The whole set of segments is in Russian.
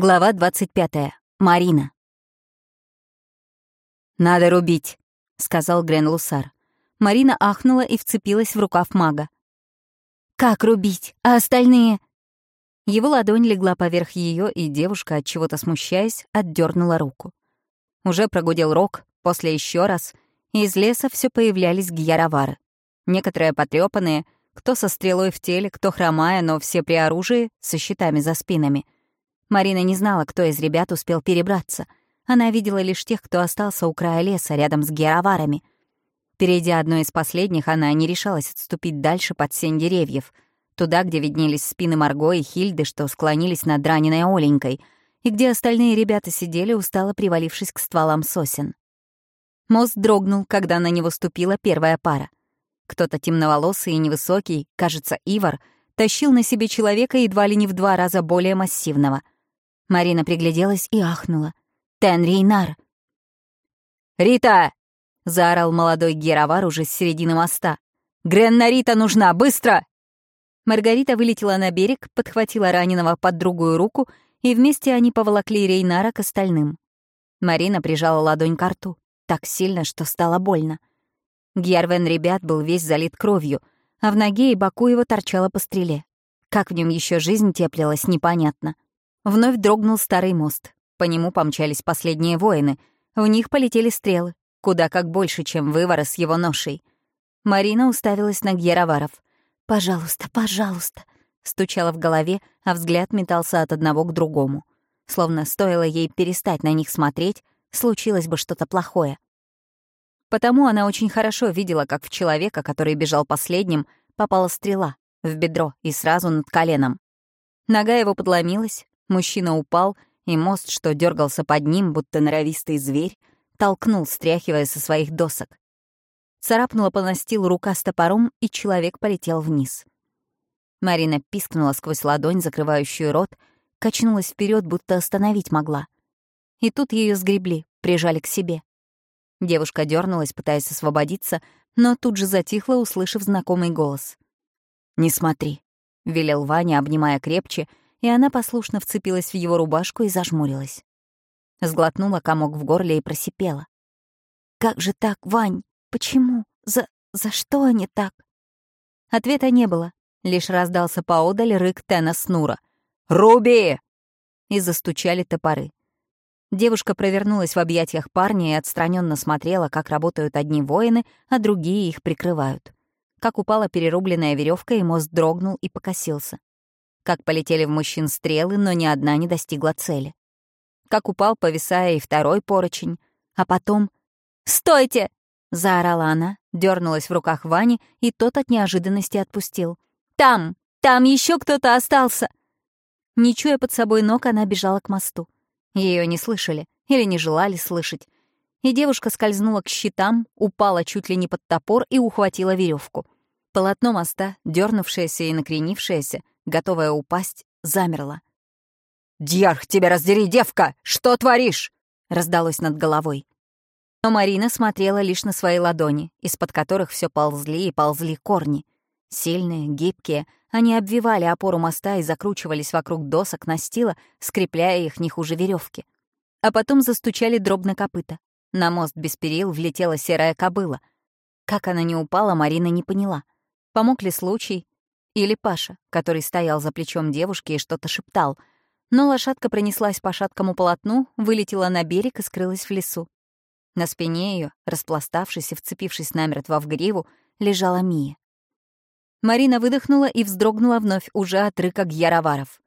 Глава 25. Марина. «Надо рубить», — сказал Грен Лусар. Марина ахнула и вцепилась в рукав мага. «Как рубить? А остальные?» Его ладонь легла поверх ее, и девушка, от чего то смущаясь, отдернула руку. Уже прогудел рог, после еще раз, и из леса все появлялись гьяровары. Некоторые потрепанные, кто со стрелой в теле, кто хромая, но все при оружии, со щитами за спинами — Марина не знала, кто из ребят успел перебраться. Она видела лишь тех, кто остался у края леса, рядом с героварами. Перейдя одной из последних, она не решалась отступить дальше под сень деревьев, туда, где виднелись спины Марго и Хильды, что склонились над раненой Оленькой, и где остальные ребята сидели, устало привалившись к стволам сосен. Мост дрогнул, когда на него ступила первая пара. Кто-то темноволосый и невысокий, кажется, Ивар, тащил на себе человека едва ли не в два раза более массивного — Марина пригляделась и ахнула. «Тен Рейнар!» «Рита!» — заорал молодой Геровар уже с середины моста. «Гренна Рита нужна! Быстро!» Маргарита вылетела на берег, подхватила раненого под другую руку, и вместе они поволокли Рейнара к остальным. Марина прижала ладонь к рту, так сильно, что стало больно. Гьярвен ребят был весь залит кровью, а в ноге и боку его торчала по стреле. Как в нем еще жизнь теплилась, непонятно. Вновь дрогнул старый мост. По нему помчались последние воины. В них полетели стрелы, куда как больше, чем вывора с его ношей. Марина уставилась на Гьяроваров. «Пожалуйста, пожалуйста», — стучала в голове, а взгляд метался от одного к другому. Словно стоило ей перестать на них смотреть, случилось бы что-то плохое. Потому она очень хорошо видела, как в человека, который бежал последним, попала стрела в бедро и сразу над коленом. Нога его подломилась, Мужчина упал, и мост, что дергался под ним, будто норовистый зверь, толкнул, стряхивая со своих досок. Царапнула по настилу рука с топором, и человек полетел вниз. Марина пискнула сквозь ладонь, закрывающую рот, качнулась вперед, будто остановить могла. И тут ее сгребли, прижали к себе. Девушка дернулась, пытаясь освободиться, но тут же затихла, услышав знакомый голос. «Не смотри», — велел Ваня, обнимая крепче — и она послушно вцепилась в его рубашку и зажмурилась. Сглотнула комок в горле и просипела. «Как же так, Вань? Почему? За... за что они так?» Ответа не было. Лишь раздался поодаль рык Тена Снура. «Руби!» И застучали топоры. Девушка провернулась в объятиях парня и отстраненно смотрела, как работают одни воины, а другие их прикрывают. Как упала перерубленная веревка, и мост дрогнул и покосился как полетели в мужчин стрелы, но ни одна не достигла цели. Как упал, повисая и второй поручень, а потом... «Стойте!» — заорала она, дернулась в руках Вани, и тот от неожиданности отпустил. «Там! Там еще кто-то остался!» Не чуя под собой ног, она бежала к мосту. Ее не слышали или не желали слышать. И девушка скользнула к щитам, упала чуть ли не под топор и ухватила веревку. Полотно моста, дернувшееся и накренившееся, готовая упасть, замерла. «Дьярх, тебя раздери, девка! Что творишь?» — раздалось над головой. Но Марина смотрела лишь на свои ладони, из-под которых все ползли и ползли корни. Сильные, гибкие, они обвивали опору моста и закручивались вокруг досок настила, скрепляя их не хуже веревки. А потом застучали дробно копыта. На мост без перил влетела серая кобыла. Как она не упала, Марина не поняла. Помог ли случай, или Паша, который стоял за плечом девушки и что-то шептал. Но лошадка пронеслась по шаткому полотну, вылетела на берег и скрылась в лесу. На спине ее, распластавшись и вцепившись намертво в гриву, лежала Мия. Марина выдохнула и вздрогнула вновь уже от рыка гьяроваров.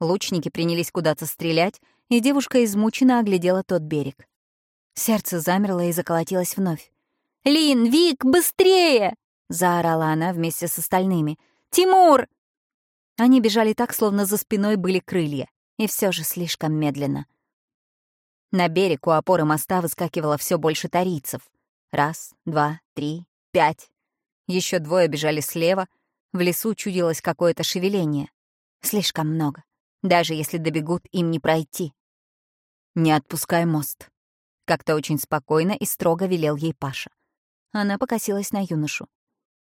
Лучники принялись куда-то стрелять, и девушка измученно оглядела тот берег. Сердце замерло и заколотилось вновь. «Лин, Вик, быстрее!» — заорала она вместе с остальными — Тимур!» Они бежали так, словно за спиной были крылья, и все же слишком медленно. На берег у опоры моста выскакивало все больше тарийцев. Раз, два, три, пять. Еще двое бежали слева. В лесу чудилось какое-то шевеление. Слишком много. Даже если добегут, им не пройти. «Не отпускай мост», — как-то очень спокойно и строго велел ей Паша. Она покосилась на юношу.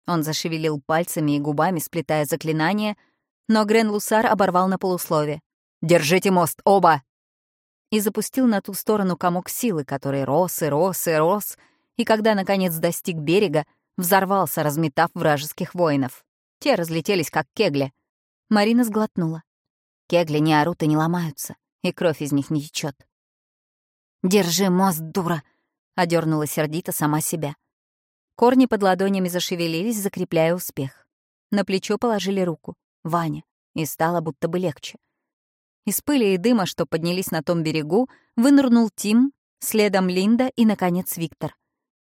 Он зашевелил пальцами и губами, сплетая заклинание, но Грен Лусар оборвал на полуслове. Держите мост, оба!» И запустил на ту сторону комок силы, который рос и рос и рос, и когда, наконец, достиг берега, взорвался, разметав вражеских воинов. Те разлетелись, как кегли. Марина сглотнула. Кегли не орут и не ломаются, и кровь из них не течет. «Держи мост, дура!» — одернула сердито сама себя. Корни под ладонями зашевелились, закрепляя успех. На плечо положили руку. Ваня. И стало будто бы легче. Из пыли и дыма, что поднялись на том берегу, вынырнул Тим, следом Линда и, наконец, Виктор.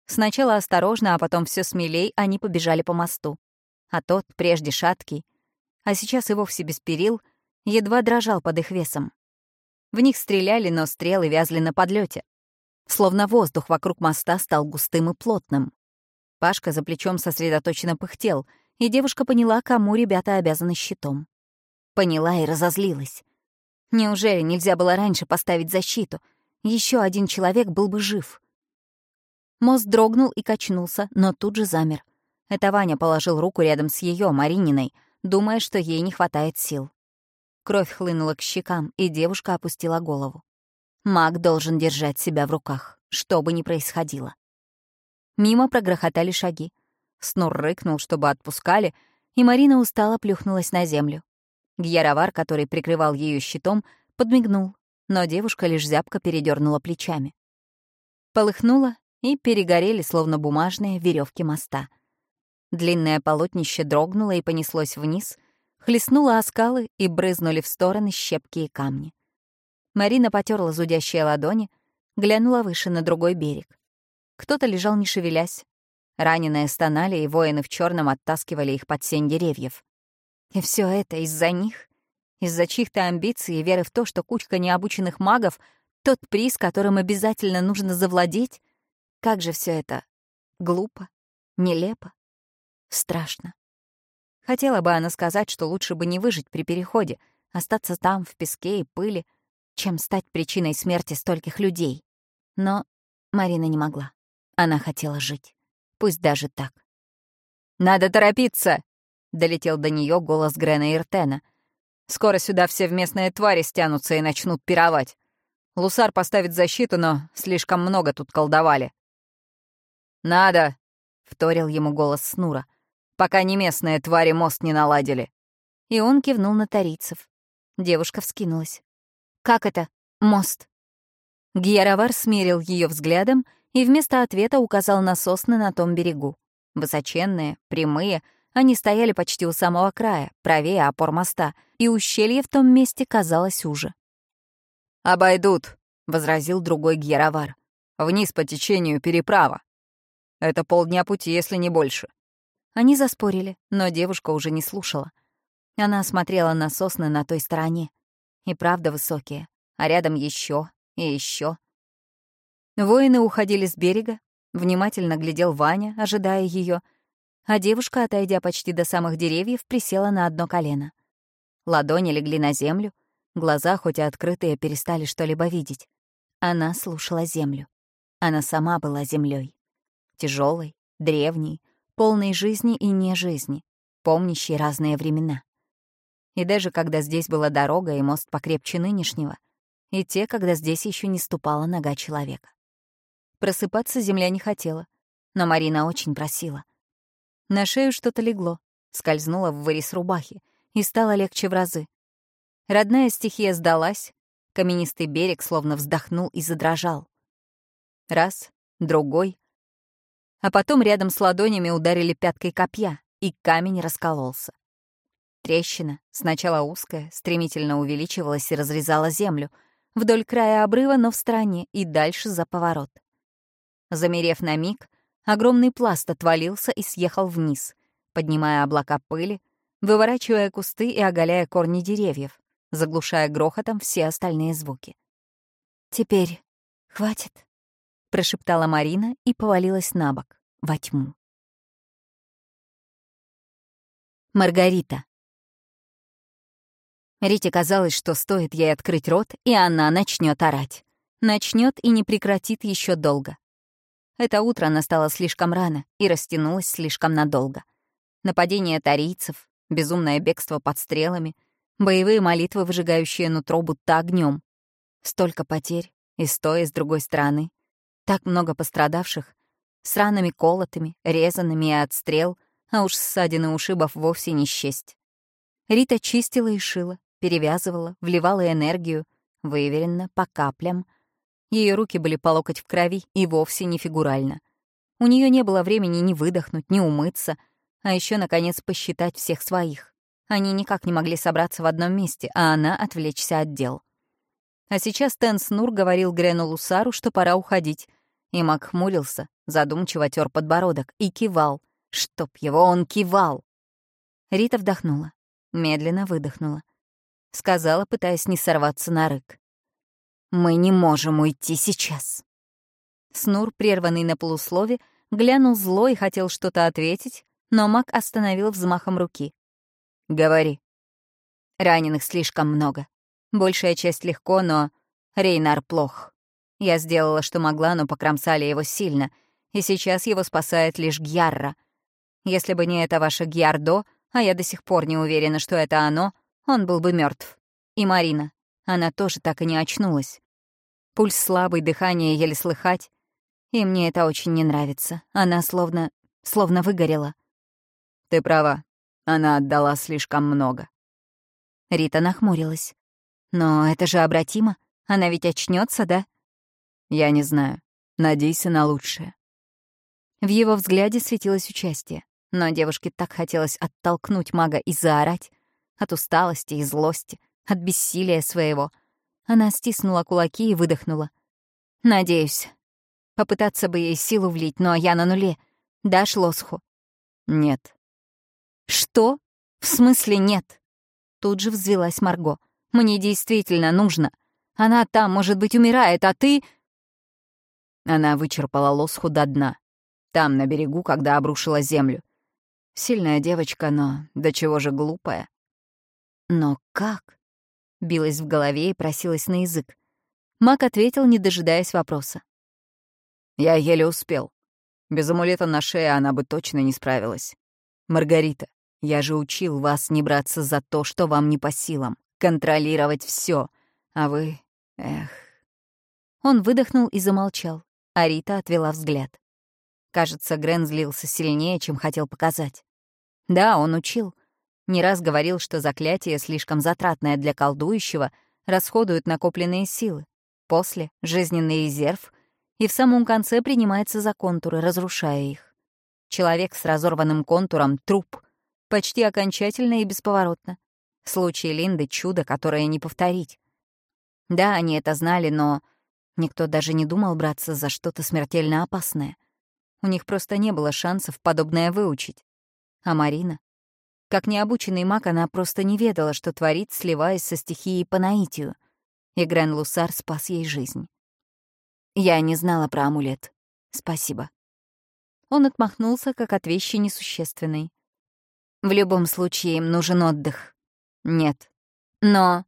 Сначала осторожно, а потом все смелей они побежали по мосту. А тот, прежде шаткий, а сейчас и вовсе без перил, едва дрожал под их весом. В них стреляли, но стрелы вязли на подлете. Словно воздух вокруг моста стал густым и плотным. Пашка за плечом сосредоточенно пыхтел, и девушка поняла, кому ребята обязаны щитом. Поняла и разозлилась. Неужели нельзя было раньше поставить защиту? Еще один человек был бы жив. Мост дрогнул и качнулся, но тут же замер. Это Ваня положил руку рядом с ее Марининой, думая, что ей не хватает сил. Кровь хлынула к щекам, и девушка опустила голову. Маг должен держать себя в руках, что бы ни происходило. Мимо прогрохотали шаги. Снур рыкнул, чтобы отпускали, и Марина устало плюхнулась на землю. Гьяровар, который прикрывал ее щитом, подмигнул, но девушка лишь зябко передернула плечами. Полыхнула, и перегорели, словно бумажные, веревки моста. Длинное полотнище дрогнуло и понеслось вниз — хлестнула о скалы и брызнули в стороны щепки и камни. Марина потерла зудящие ладони, глянула выше на другой берег. Кто-то лежал не шевелясь. Раненые стонали, и воины в черном оттаскивали их под сень деревьев. И все это из-за них? Из-за чьих-то амбиций и веры в то, что кучка необученных магов — тот приз, которым обязательно нужно завладеть? Как же все это глупо, нелепо, страшно. Хотела бы она сказать, что лучше бы не выжить при переходе, остаться там, в песке и пыли, чем стать причиной смерти стольких людей. Но Марина не могла. Она хотела жить. Пусть даже так. «Надо торопиться!» — долетел до нее голос Грена Иртена. «Скоро сюда все местные твари стянутся и начнут пировать. Лусар поставит защиту, но слишком много тут колдовали». «Надо!» — вторил ему голос Снура пока не местные твари мост не наладили». И он кивнул на тарийцев. Девушка вскинулась. «Как это? Мост?» Гьяровар смерил ее взглядом и вместо ответа указал на сосны на том берегу. Высоченные, прямые, они стояли почти у самого края, правее опор моста, и ущелье в том месте казалось уже. «Обойдут», — возразил другой Гьяровар. «Вниз по течению переправа. Это полдня пути, если не больше. Они заспорили, но девушка уже не слушала. Она смотрела на сосны на той стороне. И правда высокие, а рядом еще и еще. Воины уходили с берега, внимательно глядел Ваня, ожидая ее, а девушка, отойдя почти до самых деревьев, присела на одно колено. Ладони легли на землю, глаза, хоть и открытые, перестали что-либо видеть. Она слушала землю. Она сама была землей, тяжелой, древней, полной жизни и не жизни, помнящей разные времена. И даже когда здесь была дорога и мост покрепче нынешнего, и те, когда здесь еще не ступала нога человека. Просыпаться земля не хотела, но Марина очень просила. На шею что-то легло, скользнуло в вырез рубахи, и стало легче в разы. Родная стихия сдалась, каменистый берег словно вздохнул и задрожал. Раз, другой, а потом рядом с ладонями ударили пяткой копья, и камень раскололся. Трещина, сначала узкая, стремительно увеличивалась и разрезала землю, вдоль края обрыва, но в стороне, и дальше за поворот. Замерев на миг, огромный пласт отвалился и съехал вниз, поднимая облака пыли, выворачивая кусты и оголяя корни деревьев, заглушая грохотом все остальные звуки. «Теперь хватит?» — прошептала Марина и повалилась на бок, во тьму. Маргарита. Рите казалось, что стоит ей открыть рот, и она начнет орать. Начнет и не прекратит еще долго. Это утро настало слишком рано и растянулось слишком надолго. Нападение тарийцев, безумное бегство под стрелами, Боевые молитвы, выжигающие нутро будто огнем. Столько потерь, и с той, и с другой стороны. Так много пострадавших. С ранами колотыми, резанными и отстрел, а уж ссадины ушибов вовсе не счесть. Рита чистила и шила, перевязывала, вливала энергию, выверенно, по каплям. Ее руки были по локоть в крови и вовсе не фигурально. У нее не было времени ни выдохнуть, ни умыться, а еще, наконец, посчитать всех своих. Они никак не могли собраться в одном месте, а она отвлечься от дел. А сейчас Тен Снур говорил Грену Лусару, что пора уходить. И Мак хмурился, задумчиво тер подбородок и кивал. Чтоб его он кивал! Рита вдохнула, медленно выдохнула. Сказала, пытаясь не сорваться на рык. «Мы не можем уйти сейчас». Снур, прерванный на полуслове, глянул зло и хотел что-то ответить, но Мак остановил взмахом руки. «Говори». «Раненых слишком много. Большая часть легко, но Рейнар плох. Я сделала, что могла, но покромсали его сильно, и сейчас его спасает лишь Гьярра. Если бы не это ваше Гьярдо, а я до сих пор не уверена, что это оно, он был бы мертв. И Марина. Она тоже так и не очнулась. Пульс слабый, дыхание еле слыхать. И мне это очень не нравится. Она словно... словно выгорела. Ты права. Она отдала слишком много. Рита нахмурилась. Но это же обратимо. Она ведь очнется, да? Я не знаю. Надейся на лучшее. В его взгляде светилось участие, но девушке так хотелось оттолкнуть мага и заорать. От усталости и злости, от бессилия своего. Она стиснула кулаки и выдохнула. «Надеюсь. Попытаться бы ей силу влить, но я на нуле. Дашь лосху?» «Нет». «Что? В смысле нет?» Тут же взвелась Марго. Мне действительно нужно. Она там, может быть, умирает, а ты...» Она вычерпала лосху до дна. Там, на берегу, когда обрушила землю. Сильная девочка, но до чего же глупая. «Но как?» — билась в голове и просилась на язык. Мак ответил, не дожидаясь вопроса. «Я еле успел. Без амулета на шее она бы точно не справилась. Маргарита, я же учил вас не браться за то, что вам не по силам контролировать все. А вы... Эх... Он выдохнул и замолчал, а Рита отвела взгляд. Кажется, Грен злился сильнее, чем хотел показать. Да, он учил. Не раз говорил, что заклятие, слишком затратное для колдующего, расходует накопленные силы. После — жизненный резерв, и в самом конце принимается за контуры, разрушая их. Человек с разорванным контуром — труп, почти окончательно и бесповоротно. Случай Линды — чудо, которое не повторить. Да, они это знали, но никто даже не думал браться за что-то смертельно опасное. У них просто не было шансов подобное выучить. А Марина? Как необученный маг, она просто не ведала, что творит, сливаясь со стихией по наитию. И Грен Лусар спас ей жизнь. Я не знала про амулет. Спасибо. Он отмахнулся, как от вещи несущественной. В любом случае, им нужен отдых. Нет. Но...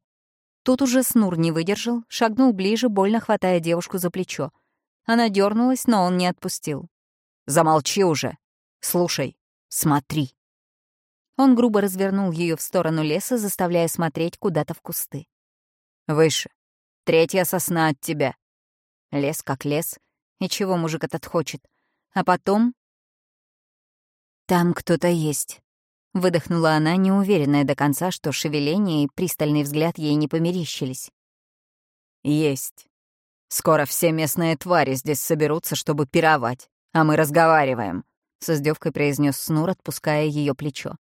Тут уже Снур не выдержал, шагнул ближе, больно хватая девушку за плечо. Она дернулась, но он не отпустил. «Замолчи уже! Слушай, смотри!» Он грубо развернул ее в сторону леса, заставляя смотреть куда-то в кусты. «Выше. Третья сосна от тебя. Лес как лес. И чего мужик этот хочет? А потом...» «Там кто-то есть», Выдохнула она, неуверенная до конца, что шевеление и пристальный взгляд ей не померещились. «Есть. Скоро все местные твари здесь соберутся, чтобы пировать, а мы разговариваем», — с издевкой произнес Снур, отпуская ее плечо.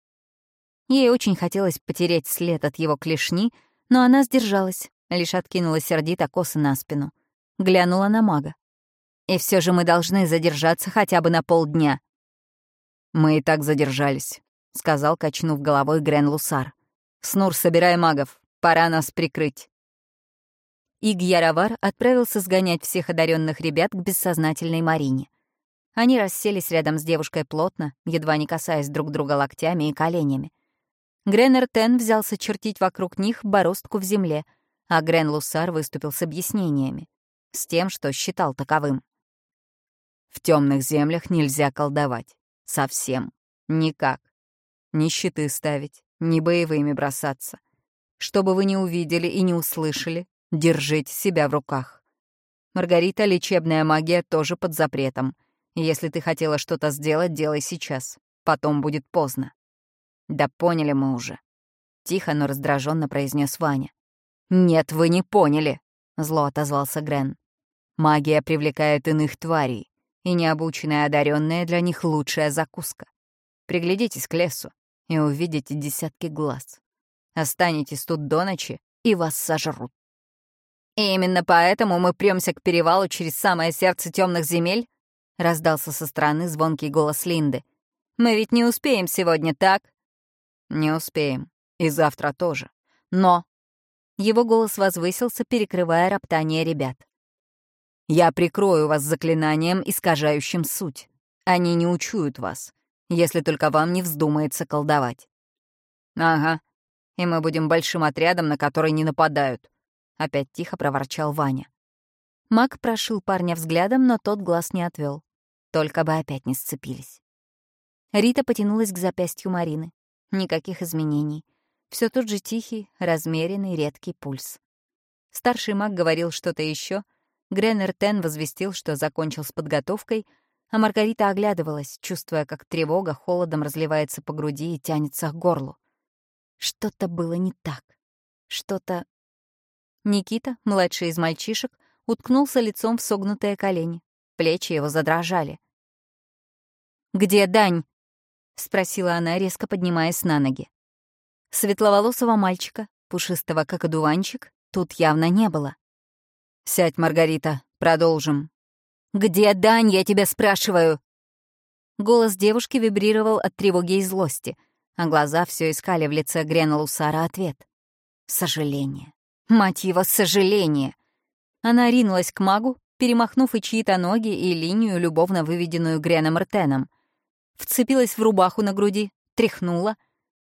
Ей очень хотелось потереть след от его клешни, но она сдержалась, лишь откинула сердито косы на спину. Глянула на мага. «И все же мы должны задержаться хотя бы на полдня». «Мы и так задержались. — сказал, качнув головой Грен Лусар. «Снур, собирай магов. Пора нас прикрыть». Иг Яровар отправился сгонять всех одаренных ребят к бессознательной Марине. Они расселись рядом с девушкой плотно, едва не касаясь друг друга локтями и коленями. Гренер Тен взялся чертить вокруг них бороздку в земле, а Грен Лусар выступил с объяснениями, с тем, что считал таковым. В темных землях нельзя колдовать. Совсем. Никак. Ни щиты ставить, ни боевыми бросаться. Что бы вы ни увидели и не услышали, держите себя в руках. Маргарита, лечебная магия тоже под запретом. Если ты хотела что-то сделать, делай сейчас. Потом будет поздно. Да поняли мы уже. Тихо, но раздраженно произнес Ваня. «Нет, вы не поняли», — зло отозвался Грен. «Магия привлекает иных тварей, и необученная одаренная для них лучшая закуска. Приглядитесь к лесу и увидите десятки глаз. Останетесь тут до ночи, и вас сожрут. И именно поэтому мы премся к перевалу через самое сердце темных земель? Раздался со стороны звонкий голос Линды. Мы ведь не успеем сегодня, так? Не успеем. И завтра тоже. Но... Его голос возвысился, перекрывая роптание ребят. «Я прикрою вас заклинанием, искажающим суть. Они не учуют вас, если только вам не вздумается колдовать». «Ага, и мы будем большим отрядом, на который не нападают», — опять тихо проворчал Ваня. Маг прошил парня взглядом, но тот глаз не отвел. Только бы опять не сцепились. Рита потянулась к запястью Марины. Никаких изменений. Все тот же тихий, размеренный, редкий пульс. Старший маг говорил что-то еще. Греннер Тен возвестил, что закончил с подготовкой, а Маргарита оглядывалась, чувствуя, как тревога холодом разливается по груди и тянется к горлу. Что-то было не так. Что-то... Никита, младший из мальчишек, уткнулся лицом в согнутые колени. Плечи его задрожали. «Где Дань?» — спросила она, резко поднимаясь на ноги. Светловолосого мальчика, пушистого как одуванчик, тут явно не было. «Сядь, Маргарита, продолжим». «Где Дань, я тебя спрашиваю?» Голос девушки вибрировал от тревоги и злости, а глаза все искали в лице Грена Сара ответ. Сожаление. Мать его, сожаление. Она ринулась к магу, перемахнув и чьи-то ноги, и линию, любовно выведенную Греном Ртеном. Вцепилась в рубаху на груди, тряхнула —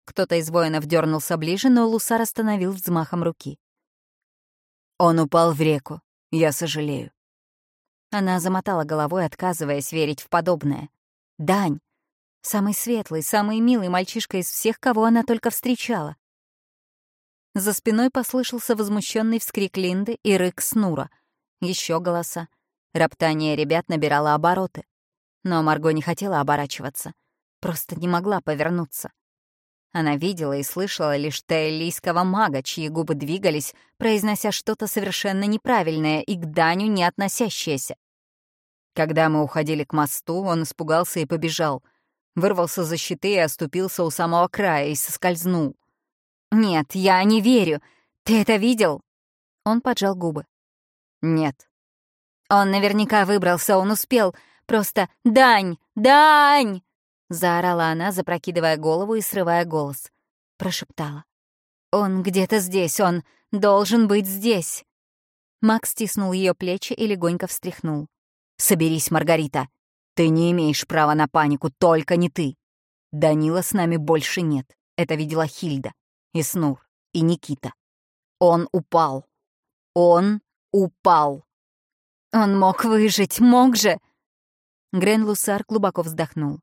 кто-то из воинов дернулся ближе, но Лусар остановил взмахом руки. «Он упал в реку. Я сожалею». Она замотала головой, отказываясь верить в подобное. «Дань! Самый светлый, самый милый мальчишка из всех, кого она только встречала». За спиной послышался возмущенный вскрик Линды и рык Снура. Еще голоса. Роптание ребят набирало обороты. Но Марго не хотела оборачиваться. Просто не могла повернуться. Она видела и слышала лишь таэлийского мага, чьи губы двигались, произнося что-то совершенно неправильное и к Даню не относящееся. Когда мы уходили к мосту, он испугался и побежал. Вырвался за щиты и оступился у самого края и соскользнул. «Нет, я не верю. Ты это видел?» Он поджал губы. «Нет». «Он наверняка выбрался, он успел. Просто «Дань! Дань!» — заорала она, запрокидывая голову и срывая голос. Прошептала. «Он где-то здесь, он должен быть здесь!» Макс стиснул ее плечи и легонько встряхнул. «Соберись, Маргарита! Ты не имеешь права на панику, только не ты! Данила с нами больше нет, это видела Хильда, и Снур, и Никита. Он упал. Он упал!» «Он мог выжить, мог же!» Грен Лусар глубоко вздохнул.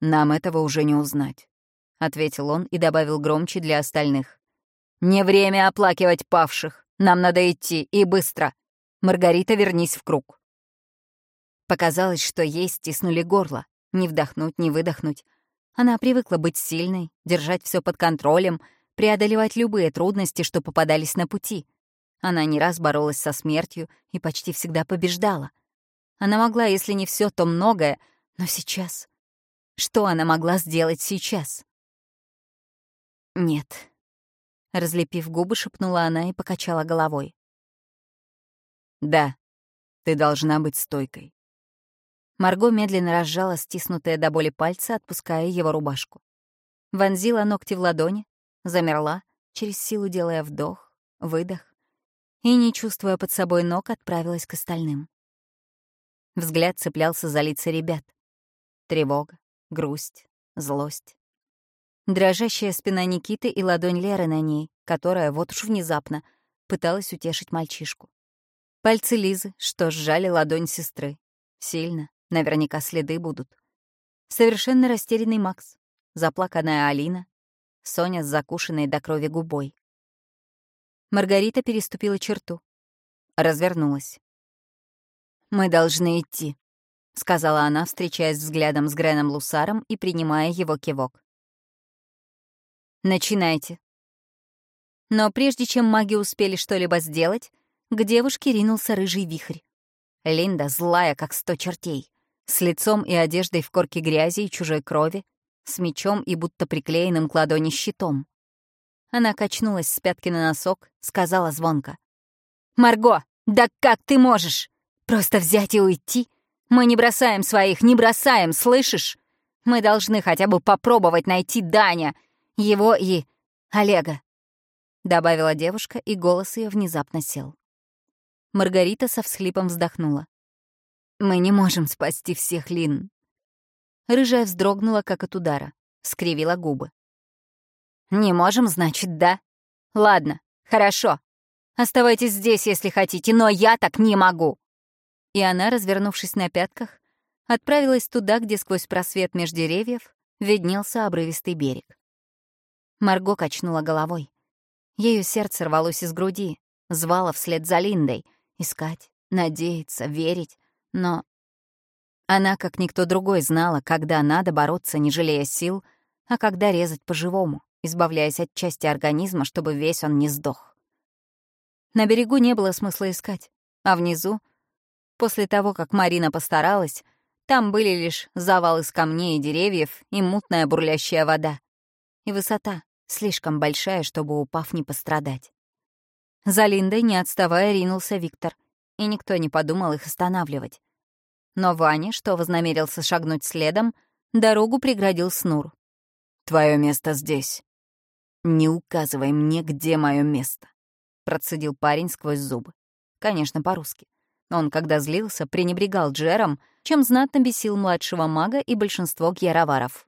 «Нам этого уже не узнать», — ответил он и добавил громче для остальных. «Не время оплакивать павших. Нам надо идти, и быстро. Маргарита, вернись в круг». Показалось, что ей стиснули горло. Не вдохнуть, не выдохнуть. Она привыкла быть сильной, держать все под контролем, преодолевать любые трудности, что попадались на пути. Она не раз боролась со смертью и почти всегда побеждала. Она могла, если не все, то многое, но сейчас что она могла сделать сейчас? «Нет». Разлепив губы, шепнула она и покачала головой. «Да, ты должна быть стойкой». Марго медленно разжала стиснутые до боли пальцы, отпуская его рубашку. Вонзила ногти в ладони, замерла, через силу делая вдох, выдох, и, не чувствуя под собой ног, отправилась к остальным. Взгляд цеплялся за лица ребят. Тревога, грусть, злость. Дрожащая спина Никиты и ладонь Леры на ней, которая вот уж внезапно пыталась утешить мальчишку. Пальцы Лизы, что сжали ладонь сестры. Сильно, наверняка следы будут. Совершенно растерянный Макс, заплаканная Алина, Соня с закушенной до крови губой. Маргарита переступила черту. Развернулась. «Мы должны идти», — сказала она, встречаясь взглядом с Греном Лусаром и принимая его кивок. «Начинайте». Но прежде чем маги успели что-либо сделать, к девушке ринулся рыжий вихрь. Линда, злая, как сто чертей, с лицом и одеждой в корке грязи и чужой крови, с мечом и будто приклеенным к ладони щитом. Она качнулась с пятки на носок, сказала звонко. «Марго, да как ты можешь? Просто взять и уйти? Мы не бросаем своих, не бросаем, слышишь? Мы должны хотя бы попробовать найти Даня, его и Олега», — добавила девушка, и голос ее внезапно сел. Маргарита со всхлипом вздохнула. «Мы не можем спасти всех, Лин». Рыжая вздрогнула, как от удара, скривила губы. «Не можем, значит, да? Ладно, хорошо. Оставайтесь здесь, если хотите, но я так не могу!» И она, развернувшись на пятках, отправилась туда, где сквозь просвет меж деревьев виднелся обрывистый берег. Марго качнула головой. Ее сердце рвалось из груди, звало вслед за Линдой. Искать, надеяться, верить. Но она, как никто другой, знала, когда надо бороться, не жалея сил, а когда резать по-живому, избавляясь от части организма, чтобы весь он не сдох. На берегу не было смысла искать, а внизу, после того, как Марина постаралась, там были лишь завал из камней и деревьев и мутная бурлящая вода. И высота, слишком большая, чтобы, упав, не пострадать. За Линдой, не отставая, ринулся Виктор, и никто не подумал их останавливать. Но Ваня, что вознамерился шагнуть следом, дорогу преградил Снур. «Твое место здесь. Не указывай мне, где мое место», — процедил парень сквозь зубы. Конечно, по-русски. Он, когда злился, пренебрегал Джером, чем знатно бесил младшего мага и большинство гьяроваров.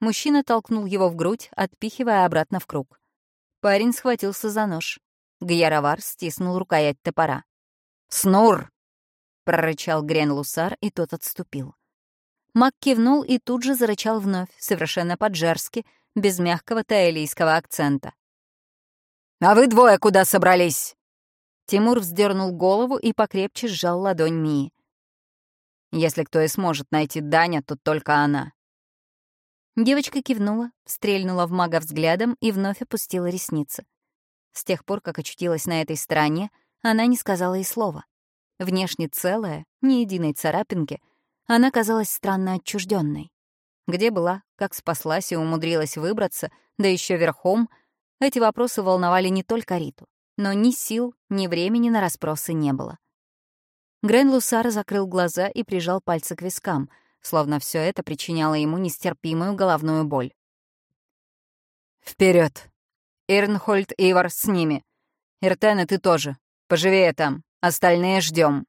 Мужчина толкнул его в грудь, отпихивая обратно в круг. Парень схватился за нож. Гьяровар стиснул рукоять топора. «Снур!» — прорычал Грен Лусар, и тот отступил. Мак кивнул и тут же зарычал вновь, совершенно по-джерски, без мягкого таэлийского акцента. «А вы двое куда собрались?» Тимур вздернул голову и покрепче сжал ладонь Мии. «Если кто и сможет найти Даня, то только она». Девочка кивнула, стрельнула в мага взглядом и вновь опустила ресницы. С тех пор, как очутилась на этой стороне, она не сказала и слова. Внешне целая, ни единой царапинки, она казалась странно отчужденной. Где была, как спаслась и умудрилась выбраться, да еще верхом, эти вопросы волновали не только Риту, но ни сил, ни времени на расспросы не было. Грен Лусар закрыл глаза и прижал пальцы к вискам, словно все это причиняло ему нестерпимую головную боль. Вперед! Ирнхольд Ивар с ними. Иртена, ты тоже. Поживее там. Остальные ждем.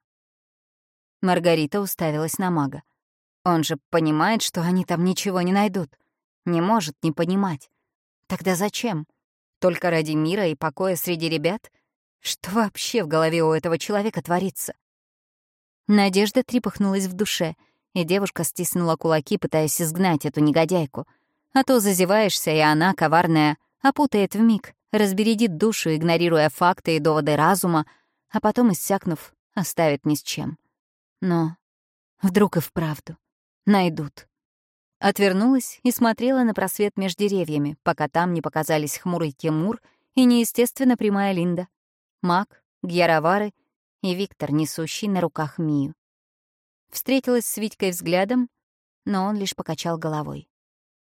Маргарита уставилась на мага. Он же понимает, что они там ничего не найдут. Не может не понимать. Тогда зачем? Только ради мира и покоя среди ребят? Что вообще в голове у этого человека творится? Надежда трепыхнулась в душе, и девушка стиснула кулаки, пытаясь изгнать эту негодяйку. А то зазеваешься, и она, коварная, опутает вмиг, разбередит душу, игнорируя факты и доводы разума, а потом, иссякнув, оставит ни с чем. Но вдруг и вправду найдут. Отвернулась и смотрела на просвет между деревьями, пока там не показались хмурый Тимур и неестественно прямая Линда, Мак, Гьяровары и Виктор, несущий на руках Мию. Встретилась с Витькой взглядом, но он лишь покачал головой.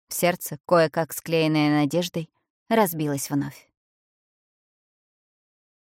Сердце, кое-как склеенное надеждой, разбилась вновь.